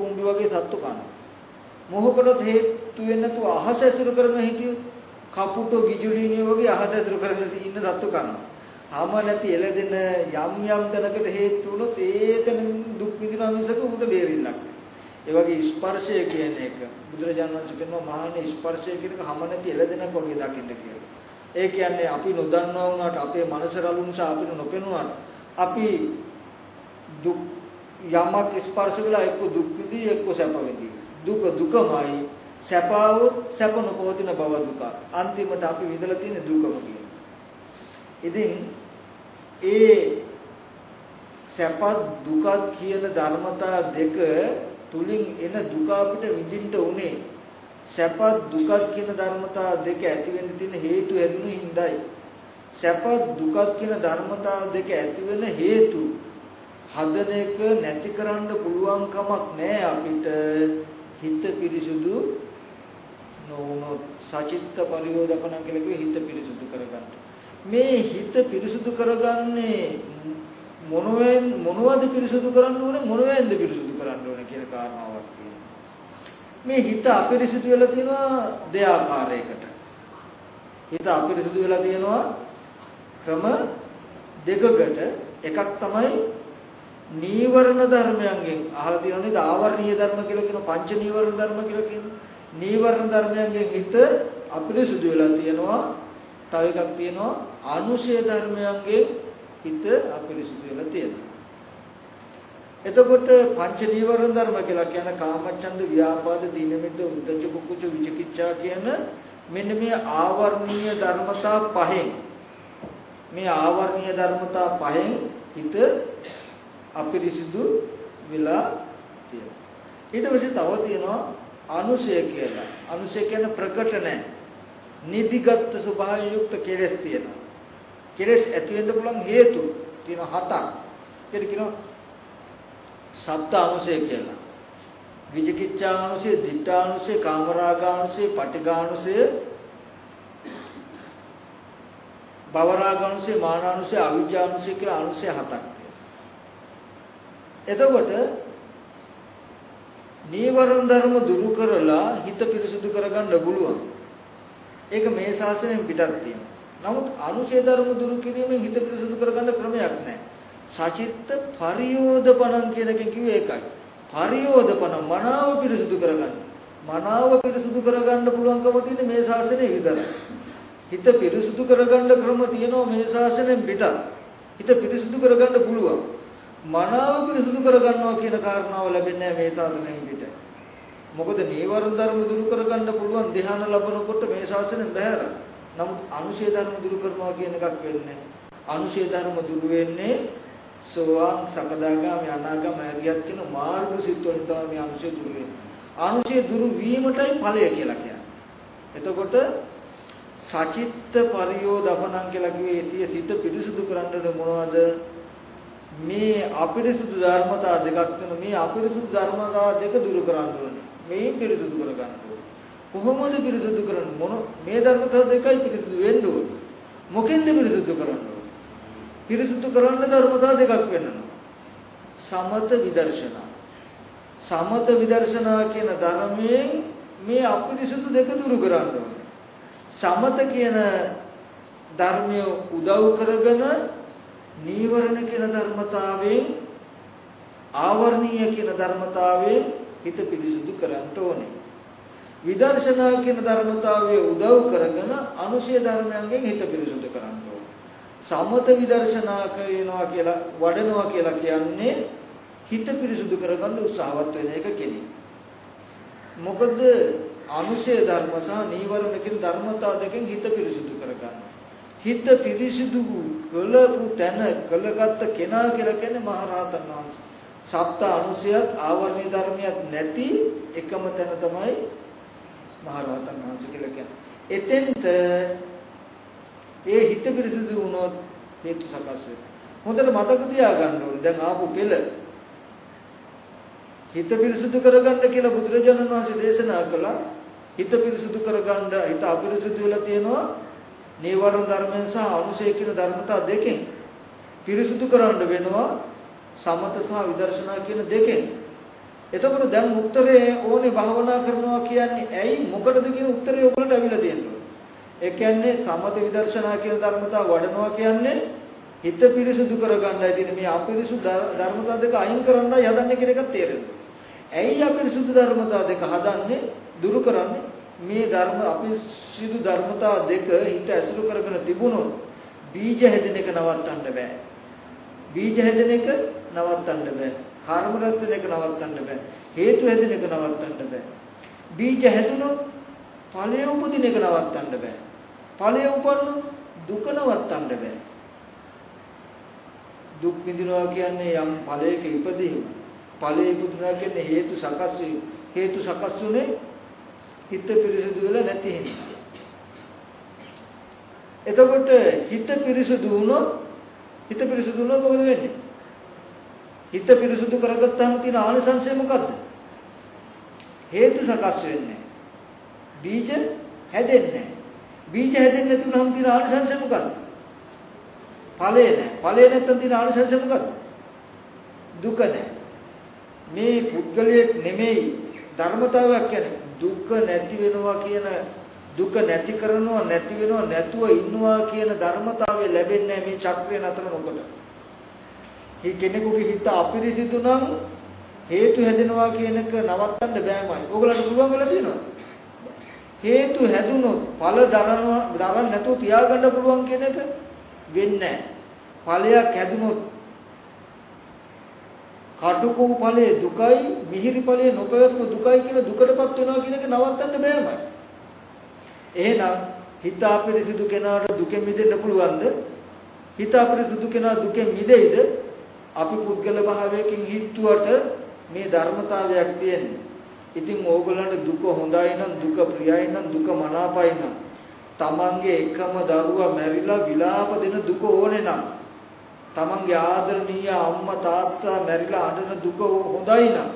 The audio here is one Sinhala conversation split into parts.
කුඹි වගේ සත්තු කනවා. මොහොකටත් හේතු වෙන්නේ නැතුව අහස ඇසුරු කරගෙන හිටියොත් කපුටෝ ගිජුලිනිය වගේ අහස ඇසුරු කරගෙන ඉන්න සත්තු කනවා. හැම නැති එළදෙන යම් යම් තැනකට හේතු වුණොත් ඒතන දුක් විඳිනවා මිසක උඩ බේරිල්ලක්. ඒ වගේ ස්පර්ශය කියන එක බුදුරජාණන් වහන්සේ කියනවා මහානේ ස්පර්ශය කියන එක හැම නැති එළදෙනක් වගේ දකින්න කියලා. ඒ කියන්නේ අපි නොදන්නවා වුණාට අපේ මනස රළු නිසා අපිට නොපෙනුනාට අපි දුක් යමක් ස්පර්ශ වෙලා එක්ක දුක් විඳී එක්ක සැප විඳී. දුක දුකමයි සැපවොත් සැප නොපවතින බව දුක. අන්තිමට අපි විඳලා තියෙන දුකම කියන. ඉතින් ඒ සැපත් දුකත් කියන ධර්මතා දෙක තුලින් එන දුක අපිට විඳින්න උනේ සැපත් දුකත් කියන ධර්මතා දෙක ඇති වෙන්න තියෙන හේතු හැදුණු හිඳයි සැපත් දුකත් කියන ධර්මතා දෙක ඇති වෙන හේතු හදන එක නැති කරන්න පුළුවන් කමක් නැහැ අපිට හිත පිරිසුදු නොවුනොත් සචිත්ත පරියෝදපණ කියලා කිව්වේ හිත පිරිසුදු කරගන්න. මේ හිත පිරිසුදු කරගන්නේ මොනවෙන් මොනවද පිරිසුදු කරන්න ඕනේ මොනවෙන්ද පිරිසුදු කරන්න ඕනේ කියලා කාරණාවක් තියෙනවා. මේ හිත අපිරිසුදු වෙලා තියෙනවා දෙආකාරයකට. හිත අපිරිසුදු වෙලා තියෙනවා ක්‍රම දෙකකට එකක් තමයි නීවරණ ධර්මයන්ගෙන් අහලා තියෙනවා නේද? ආවර්ණීය ධර්ම කියලා කියන පංච නීවරණ ධර්ම කියලා කියන නීවරණ ධර්මයන්ගෙන් හිත අපිරිසුදු වෙලා තියෙනවා. තව එකක් තියෙනවා. අනුශය ධර්මයන්ගෙන් හිත අපිරිසුදු වෙලා තියෙනවා. එතකොට පංච නීවරණ ධර්ම කියලා කියන කාමච්ඡන්ද ව්‍යාපාද දීනමිද්ද උද්දච්ච කුච්ච විචිකිච්ඡා කියන මෙන්න මේ ආවර්ණීය ධර්මතා පහෙන් මේ ආවර්ණීය ධර්මතා පහෙන් හිත අපිරිසිදු වෙලා තියෙනවා. ඊට පස්සේ තව තියෙනවා අනුසය කියලා. අනුසය කියන්නේ ප්‍රකට නැහැ. නිදිගත් ස්වභාවයෙන් යුක්ත කෙලෙස් තියෙනවා. කෙලෙස් ඇති වෙන්න පුළුවන් හේතු තියෙන හතක්. ඒක කියනවා සත්‍ය අනුසය කියලා. විජිකිච්ඡානුසය, දිඨානුසය, කාමරාගානුසය, පටිඝානුසය, භවරාගානුසය, මානානුසය, අවිජ්ජානුසය කියලා අනුසය හතක්. එතකොට නීවරණ ධර්ම දුරු කරලා හිත පිරිසුදු කරගන්න පුළුවන්. ඒක මේ ශාසනයෙන් පිටත් තියෙනවා. නමුත් අනුචේ ධර්ම දුරු කිරීමෙන් හිත පිරිසුදු කරගන්න ක්‍රමයක් නැහැ. සචිත්ත පරියෝදපණං කියන එකෙන් කිව්වේ ඒකයි. පරියෝදපණ මනාව පිරිසුදු කරගන්න. මනාව පිරිසුදු කරගන්න පුළුවන්කම තියෙන මේ ශාසනයේ විතරයි. හිත පිරිසුදු කරගන්න ක්‍රම තියෙනවා මේ ශාසනයෙන් පිටත්. හිත පිරිසුදු කරගන්න පුළුවන්. මනාව පිරිසුදු කරගන්නවා කියන කාරණාව ලැබෙන්නේ මේ ශාසනයෙන් පිට. මොකද නීවරණ ධර්ම දුරු කරගන්න පුළුවන් ධ්‍යාන ලැබනකොට මේ ශාසනයෙන් බහැර. නමුත් අනුශය ධර්ම දුරු කරනවා කියන එකක් වෙන්නේ අනුශය ධර්ම දුරු වෙන්නේ සෝවාන් සකදාගාමි අනාගාමි අරියත් කියන මාර්ග සිත් වලින් තමයි මේ අනුශය දුරු වෙන්නේ. අනුශය දුරු වීමටයි ඵලය කියලා කියන්නේ. එතකොට සචිත්ත පරියෝදපණං කියලා කිව්වේ ඒ සිත පිරිසුදු කරන්න මොනවද? මේ අපිරිසුදු ධර්මතා දෙකක් වෙන මේ අපිරිසුදු ධර්මතා දෙක දුරු කරන්න ඕනේ. මේ පිරිසුදු කර ගන්න ඕනේ. කොහොමද පිරිසුදු කරන්නේ? මොන මේ ධර්මතා දෙකයි පිරිසුදු වෙන්න ඕනේ. මොකෙන්ද පිරිසුදු කරන්න ඕනේ? පිරිසුදු කරන්න ධර්මතා දෙකක් වෙනවා. සමත විදර්ශනා. සමත විදර්ශනා කියන ධර්මයෙන් මේ අපිරිසුදු දෙක දුරු කරන්න ඕනේ. සමත කියන ධර්මය උදව් කරගෙන නීවරණ කියන ධර්මතාවයෙන් ආවර්ණීය කියන ධර්මතාවයෙන් හිත පිරිසුදු කරන්න ඕනේ. විදර්ශනා කියන ධර්මතාවයේ උදව් කරගෙන අනුශය ධර්මයන්ගෙන් හිත පිරිසුදු කරන්න ඕනේ. සමත විදර්ශනා කරනවා කියලා වඩනවා කියලා කියන්නේ හිත පිරිසුදු කරගන්න උත්සාහවත් වෙන එක කෙනෙක්. මොකද අනුශය ධර්ම සහ නීවරණ කියන ධර්මතා දෙකෙන් හිත පිරිසුදු කරගන්න. හිත පිරිසිදු කළපු තැන කළගත්ත කෙනා කියලා කියන්නේ මහරහතන් වහන්සේ. සප්ත අනුසයත් ආවර්ණීය ධර්මයක් නැති එකම තැන තමයි මහරහතන් වහන්සේ කියලා කියන්නේ. එතෙන්ට ඒ හිත පිරිසිදු වුණොත් හේතු සකස් වෙනවා. හොඳට මතක තියාගන්න ඕනේ. දැන් ආපු පෙළ හිත පිරිසුදු කරගන්න කියලා බුදුරජාණන් වහන්සේ දේශනා කළා. හිත පිරිසුදු කරගන්න හිත අපිරිසුදු වෙලා තියෙනවා නීවරණ ධර්මයන් සහ අනුසය කියන ධර්මතා දෙකෙන් පිරිසුදු කරන්න වෙනවා සමත සහ විදර්ශනා කියන දෙකෙන් එතකොට දැන් උත්තරේ ඕනේ භාවනා කරනවා කියන්නේ ඇයි මොකටද කියන උත්තරේ ඔයගොල්ලන්ට අවිලා තියෙනවා. ඒ කියන්නේ සමත විදර්ශනා කියන ධර්මතාව වඩනවා කියන්නේ හිත පිරිසුදු කරගන්නයි තියෙන මේ අපිරිසුදු ධර්මතා දෙක අයින් කරන්නයි හදන්නේ කියන එකත් තේරෙනවා. ඇයි අපිරිසුදු ධර්මතා දෙක හදන්නේ දුරු කරන්නේ මේ ධර්ම අපිරිසුදු ධර්මතා දෙක හිත ඇසුරු කරගෙන තිබුණොත් බීජ හැදෙන එක නවත්තන්න බෑ. බීජ හැදෙන එක නවත්තන්න බෑ. කර්ම රැස් වෙන එක නවත්තන්න බෑ. හේතු හැදෙන එක නවත්තන්න බෑ. බීජ හැදුනොත් ඵලය උපදින එක නවත්තන්න බෑ. ඵලය උපන්නොත් දුක නවත්තන්න බෑ. දුක් විඳිනවා කියන්නේ යම් ඵලයක ඉපදීම. ඵලයේ ඉපදුනා කියන්නේ හේතු සකස් හේතු සකස් වුනේ හිත පිරිසිදු වෙලා නැති හින්දා. එතකොට හිත පිරිසුදු වුණොත් හිත පිරිසුදු වුණොත් මොකද වෙන්නේ? හිත පිරිසුදු කරගත්තාම තියෙන ආනිසංසය මොකද්ද? හේතු සකස් වෙන්නේ. බීජ හැදෙන්නේ. බීජ හැදෙන්නේ නැතුනම තියෙන ආනිසංසය මොකද්ද? ඵලය නැහැ. ඵලය නැත්නම් තියෙන ආනිසංසය මොකද්ද? දුක නැහැ. මේ පුද්ගලයෙක් නෙමෙයි ධර්මතාවයක් කියන්නේ දුක නැති වෙනවා කියන දුක නැති කරනවා නැති වෙනවා නැතුව ඉන්නවා කියන ධර්මතාවය ලැබෙන්නේ මේ චක්‍රය නතර නොකොට. මේ කෙනෙකුගේ හිත අපිරිසිදු නම් හේතු හැදෙනවා කියන එක නවත්තන්න බෑමයි. ඕගලන්ට පුළුවන් වෙලා තියෙනවද? හේතු හැදුනොත් ඵල දරනවා දරන්න නැතුව තියාගන්න පුළුවන් කියන එක වෙන්නේ ඵලයක් හැදුනොත් කටුකෝ ඵලයේ දුකයි මිහිරි ඵලයේ නොපැවැත්ම දුකයි කියන දුකටපත් වෙනවා කියන එක නවත්තන්න බෑමයි. එහෙනම් හිත අපිරිසුදු කෙනාට දුකෙන් මිදෙන්න පුළුවන්ද? හිත අපිරිසුදු කෙනා දුකෙන් මිදෙයිද? අපි පුද්ගල භාවයකින් හිතුවට මේ ධර්මතාවයක් තියෙන්නේ. ඉතින් ඕගොල්ලන්ට දුක හොඳයි නම් දුක ප්‍රියයි නම් දුක මනාපයි නම් තමන්ගේ එකම දරුවා මැරිලා විලාප දෙන දුක ඕනේ නම් තමන්ගේ ආදරණීය අම්මා තාත්තා මැරිලා අඬන දුක හොඳයි නම්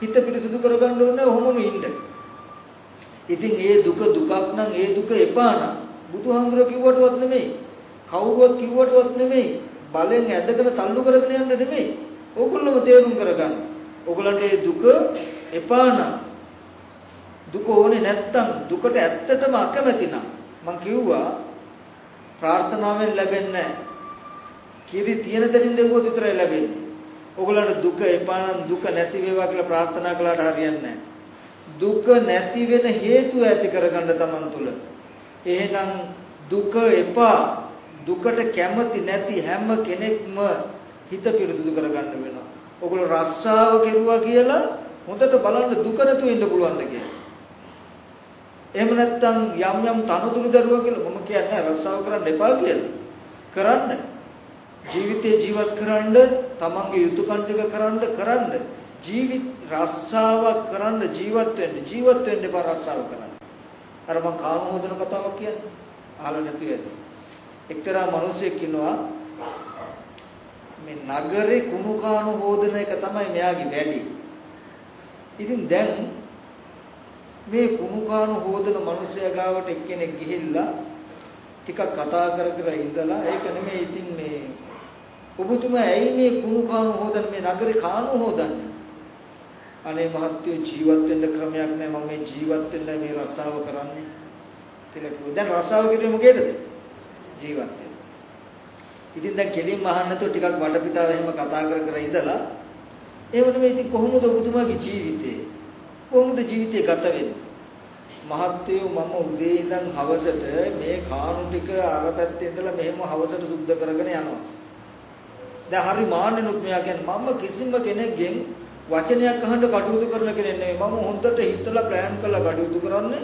හිත පිරිසුදු කරගන්න ඕනේ ඔහොමම ඉන්න. ඉතින් ඒ දුක දුකක් නම් ඒ දුක එපා නම් බුදුහාමුදුරුවෝ කිව්වටවත් නෙමෙයි. කවුරුවත් කිව්වටවත් නෙමෙයි. බලෙන් ඇදගෙන තල්ලු කරගෙන යන්න නෙමෙයි. ඕගොල්ලෝම තේරුම් කරගන්න. ඕගොල්ලන්ට ඒ දුක එපා නම් දුක ඕනේ නැත්තම් දුකට ඇත්තටම අකමැති නම් මං කිව්වා ප්‍රාර්ථනාවෙන් ලැබෙන්නේ කිරි තියෙන තැනින් දෙවුවොත් විතරයි ලැබෙන්නේ ඕගොල්ලන්ට දුක එපා නම් දුක නැති වේවා කියලා ප්‍රාර්ථනා කළාට හරියන්නේ නැහැ දුක නැති වෙන හේතු ඇති කරගන්න තමන් තුළ. එහෙනම් දුක එපා දුකට කැමති නැති හැම කෙනෙක්ම හිත පිරිසුදු කරගන්න වෙනවා. ඔගොල්ලෝ රස්සාව කෙරුවා කියලා හොඳට බලන්න දුක නැතුව ඉන්න පුළුවන්ද කියලා. එහෙම නැත්නම් යම් යම් තනතුරු දරුවා කියලා මම කියන්නේ රස්සාව කරන්න එපා කියලා. කරන්න. ජීවිතේ ජීවත් කරන්න තමන්ගේ යුතුයකම් ටික කරන්න කරන්න ජීවිත රස්සාවක් කරන්න ජීවත් වෙන්න ජීවත් වෙන්න එපා රස්සාව කරන්න. අර මම කාම හොදන කතාවක් කියන්නේ. අහලා නැති ඇති. එක්තරා මිනිහෙක් ඉන්නවා මේ නගරේ කුණු කාණු හොදන එක තමයි මෙයාගේ වැඩි. ඉතින් දැන් මේ කුණු කාණු හොදන මිනිහයා ගාවට එක්කෙනෙක් ගිහිල්ලා ටිකක් කතා කර කර ඉඳලා ඒක නෙමෙයි ඉතින් මේ ඔබතුමා ඇයි මේ කුණු කාණු හොදන මේ නගරේ කාණු හොදන්නේ අනේ මහත්වෝ ජීවත් වෙන්න ක්‍රමයක් නැහැ මම මේ ජීවත් වෙන්න මේ රස්සාව කරන්නේ කියලා කිව්වා. දැන් රස්සාව කිව්වේ මොකේද? ජීවත් වෙන්න. ඉතින් දැන් කෙලින්ම අහන්න නැතුව ටිකක් වටපිටාව එහෙම කතා කර කර ඉඳලා එහෙම නෙමෙයි ඉතින් කොහොමද ඔබතුමාගේ ජීවිතේ? කොහොමද ජීවිතේ ගත වෙන්නේ? මහත්වෝ මම උදේ ඉඳන් හවසට මේ කාණු ටික අර පැත්තේ ඉඳලා මෙහෙම හවසට සුද්ධ කරගෙන යනවා. දැන් හරි මාන්නෙනුත් මෙයා කියන්නේ මම කිසිම කෙනෙක්ගෙන් වචනයක් අහන්න කටයුතු කරන කෙනෙක් නෙමෙයි. මම හොඳට හිතලා ප්ලෑන් කරලා කටයුතු කරන්නේ.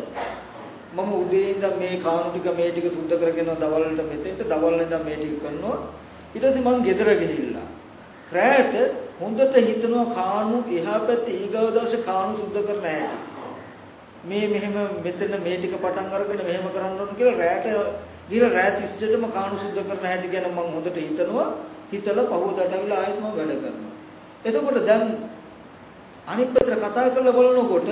මම උදේ ඉඳන් මේ කාණු ටික මේ ටික සුද්ධ කරගෙන දවල්ට මෙතෙන්ට දවල් ඉඳන් මේ ටික කරනවා. ඊට පස්සේ මං ගෙදර ගිහිල්ලා රැට හොඳට හිතනවා කාණු එහා පැත්තේ ඊගව දවසේ කාණු සුද්ධ කරන්න හැටි. මේ මෙහෙම මෙතන මේ ටික පටන් අරගෙන මෙහෙම කරන්න ඕන කියලා රැට ගිහලා රැ 30ටම කාණු සුද්ධ කරන්න හැටි ගැන මම හොඳට හිතනවා. හිතලා පහුවදට අවිලා ආයෙත් මම වැඩ කරනවා. එතකොට දැන් අනිත් පැත්තට කතා කරලා බලනකොට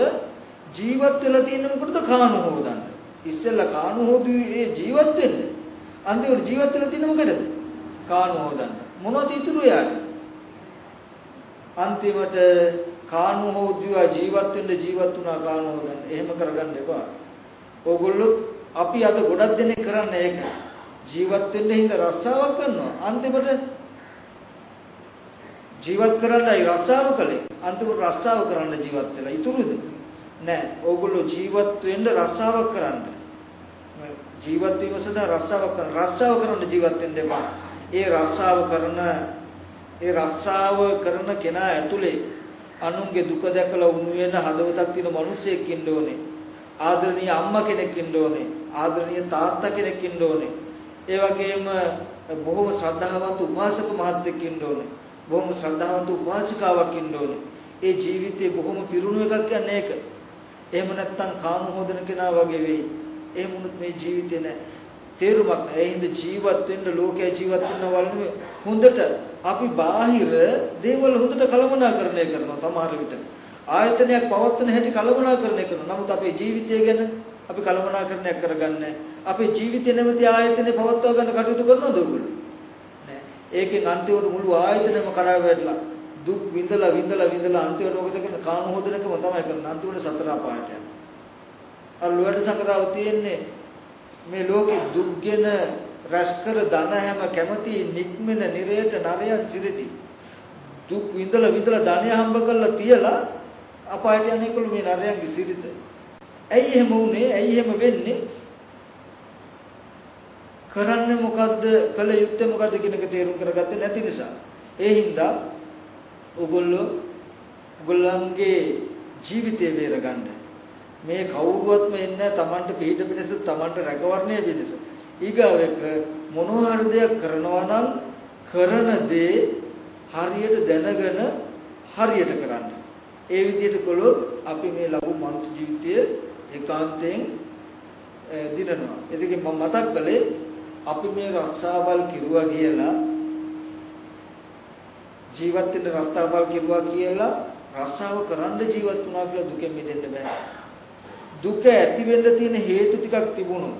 ජීවත් වෙලා තියෙන මොකටද කාණු හොදන්න. ඉස්සෙල්ලා කාණු හොදුවේ ජීවත් වෙන්න. අන්තිමට ජීවත් වෙලා තියෙන මොකටද? කාණු හොදන්න. මොනවද ඉතුරු යාට? අන්තිමට කානු හොද්දුවා ජීවත් වෙන්න ජීවත් වුණා කානු හොදන්න. එහෙම කරගන්න එපා. ඕගොල්ලෝ අපි අද ගොඩක් දෙනෙක් කරන්නේ ඒක. ජීවත් වෙන්න හින්දා රස්සාවක් කරනවා. අන්තිමට ජීවත් කරන්නයි රස්සාව කළේ. අන්තිමට රස්සාව කරන්න ජීවත් වෙලා ඉතුරුද? නෑ. ඕගොල්ලෝ ජීවත් වෙන්න රස්සාවක් කරන්න. ජීවත් වීම සඳහා රස්සාවක් කරන රස්සාව කරන්න ජීවත් වෙන්න එපා. ඒ රස්සාව කරන ඒ රස්සාව කරන කෙනා ඇතුලේ අනුන්ගේ දුක දැකලා උණු වෙන හදවතක් තියෙන මිනිසෙක් ඉන්න ඕනේ. ආදරණීය අම්මා කෙනෙක් ඉන්න ඕනේ. ආදරණීය තාත්තා කෙනෙක් ඉන්න ඕනේ. ඒ වගේම බොහොම ශ්‍රද්ධාවන්ත උපාසක මහත්මයෙක් ඉන්න ඕනේ. බොහොම ශ්‍රද්ධාවන්ත උපාසිකාවක් ඉන්න ඕනේ. ඒ ජීවිතේ බොහොම පිරුණු එකක් කියන්නේ ඒක. එහෙම නැත්නම් කාම හොදන කෙනා වගේ වෙයි. එහෙම වුණොත් මේ ජීවිතේ නෑ. තේරුමක් නෑ. ඒ හින්දා ජීවත් වෙන්න ලෝකයේ ජීවත් වෙන්න වළඳ හොඳට අපි බාහිර දේවල් හොඳට කළමනාකරණය කරනවා සමහර විට. ආයතනයක් පවත්වන හැටි කළමනාකරණය කරනවා. නමුත් අපේ ජීවිතය ගැන අපි කළමනාකරණයක් කරගන්නේ අපේ ජීවිතය නැමැති ආයතනේ පවත්වා ගන්න කටයුතු කරනවද ඔයගොල්ලෝ? නෑ. ඒකෙන් අන්තිමට මුළු ආයතනෙම කඩා වැටලා දුක් විඳලා විඳලා විඳලා අන්තිමට මොකද කරන්නේ? කාම හොදනකම තමයි කරන්නේ. අන්තිමට සතර අපායට යනවා. අර ලුවට සංග්‍රහව තියෙන්නේ මේ ලෝකේ දුක්ගෙන රැස් කර ධන හැම කැමති නික්මෙන නිරයට නරයන් සිරති දුක් විඳලා විඳලා ධනය හම්බ කරලා තියලා අපායට යන එකළු මේ නරයන්ගේ සිරිත ඇයි එහෙම වුනේ ඇයි එහෙම වෙන්නේ කරන්නේ මොකද්ද කළ යුත්තේ මොකද්ද කියන එක තේරුම් කරගත්තේ නැති නිසා ඒ හින්දා ඔගොල්ලෝ ඔගොල්ලන්ගේ ජීවිතය බේරගන්න මේ කවුරුවත්ම එන්නේ තමන්ට පිළිහිට පිණිස තමන්ට රැකවරණය පිණිස ඊගාව එක මොනවා හරි දෙයක් කරනවා නම් කරන දේ හරියට දැනගෙන හරියට කරන්න. ඒ විදිහට කළොත් අපි මේ ලබු මනුස්ස ජීවිතය ඒකාන්තයෙන් දිනනවා. එදකින් මම මතක් කළේ අපි මේ රස්සාවල් කිරුවා කියලා ජීවත් වෙන්න රස්සාවල් කිරුවා කියලා රස්සාව කරන්න ජීවත් වුණා කියලා දුකෙන් මිදෙන්න බෑ. දුක ඇති වෙන්න තියෙන හේතු ටිකක් තිබුණොත්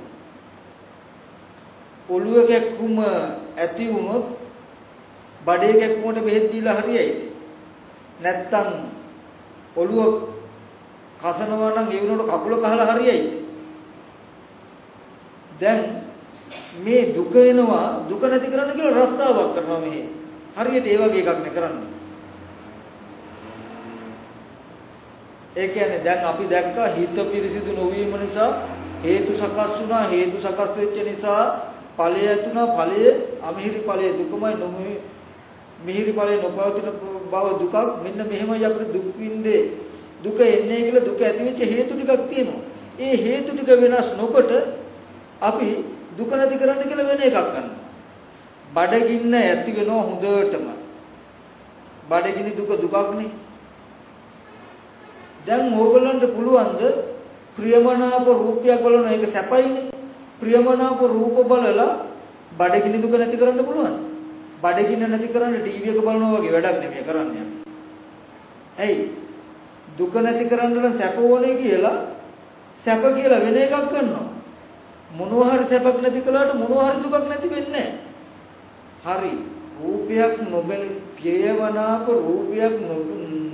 ඔළුව කැක්කුම ඇති වුණොත් බඩේ කැක්කුමට බෙහෙත් දීලා හරියයි නැත්තම් ඔළුව කසනවා නම් ඒ වුණොත් කකුල කහලා හරියයි දැන් මේ දුක එනවා දුක නැති කරන්න කියලා රස්තාවක් කරනවා මෙහි හරියට ඒ වගේ එකක් නේ කරන්නේ. ඒ කියන්නේ දැන් අපි දැක්කා හිත පිරිසිදු නොවීම නිසා හේතු සකස් වුණා හේතු සකස් වෙච්ච නිසා ඵලය ඇතුණා ඵලය අමිහිරි ඵලය දුකමයි නොමි මිහිරි ඵලය නොපවතින බව දුකක්. මෙන්න මෙහෙමයි අපිට දුක් විඳේ. දුක එන්නේ කියලා දුක ඇති වෙච්ච හේතු ටිකක් තියෙනවා. ඒ හේතු ටික වෙනස් නොකොට අපි දුක නැති කරන්න කියලා වෙන එකක් කරනවා බඩගින්න ඇති වෙනව හොඳටම බඩගිනි දුක දුකක්නේ දැන් ඕගොල්ලන්ට පුළුවන්ද ප්‍රියමනාප රූපයක් බලන එක සැපයිනේ. ප්‍රියමනාප රූප බලලා බඩගිනි දුක නැති කරන්න පුළුවන්. බඩගින්න නැති කරන්න ටීවී එක බලනවා වගේ වැඩක් නෙමෙයි කරන්නේ අපි. ඇයි? දුක නැති කරන්න නම් සැප ඕනේ කියලා සැප කියලා වෙන එකක් ගන්නවා. මොනවා හරි සැපක් නැති කළාට මොනවා හරි දුකක් නැති වෙන්නේ හරි. රූපයක් නොබැලි ප්‍රියමනාප රූපයක්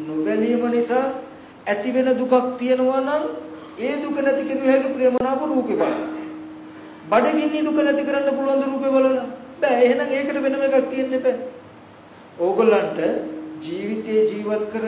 නොබැලීම නිසා ඇති වෙන දුකක් තියෙනවා නම් ඒ දුක නැති කිරුව හැකි ප්‍රියමනාප රූපේ බලන්න. බඩගින්නේ දුක නැති කරන්න පුළුවන් රූපේ බලලා. බෑ එහෙනම් ඒකට වෙනම එකක් තියෙන්න බෑ. ඕගොල්ලන්ට ජීවිතේ ජීවත් කර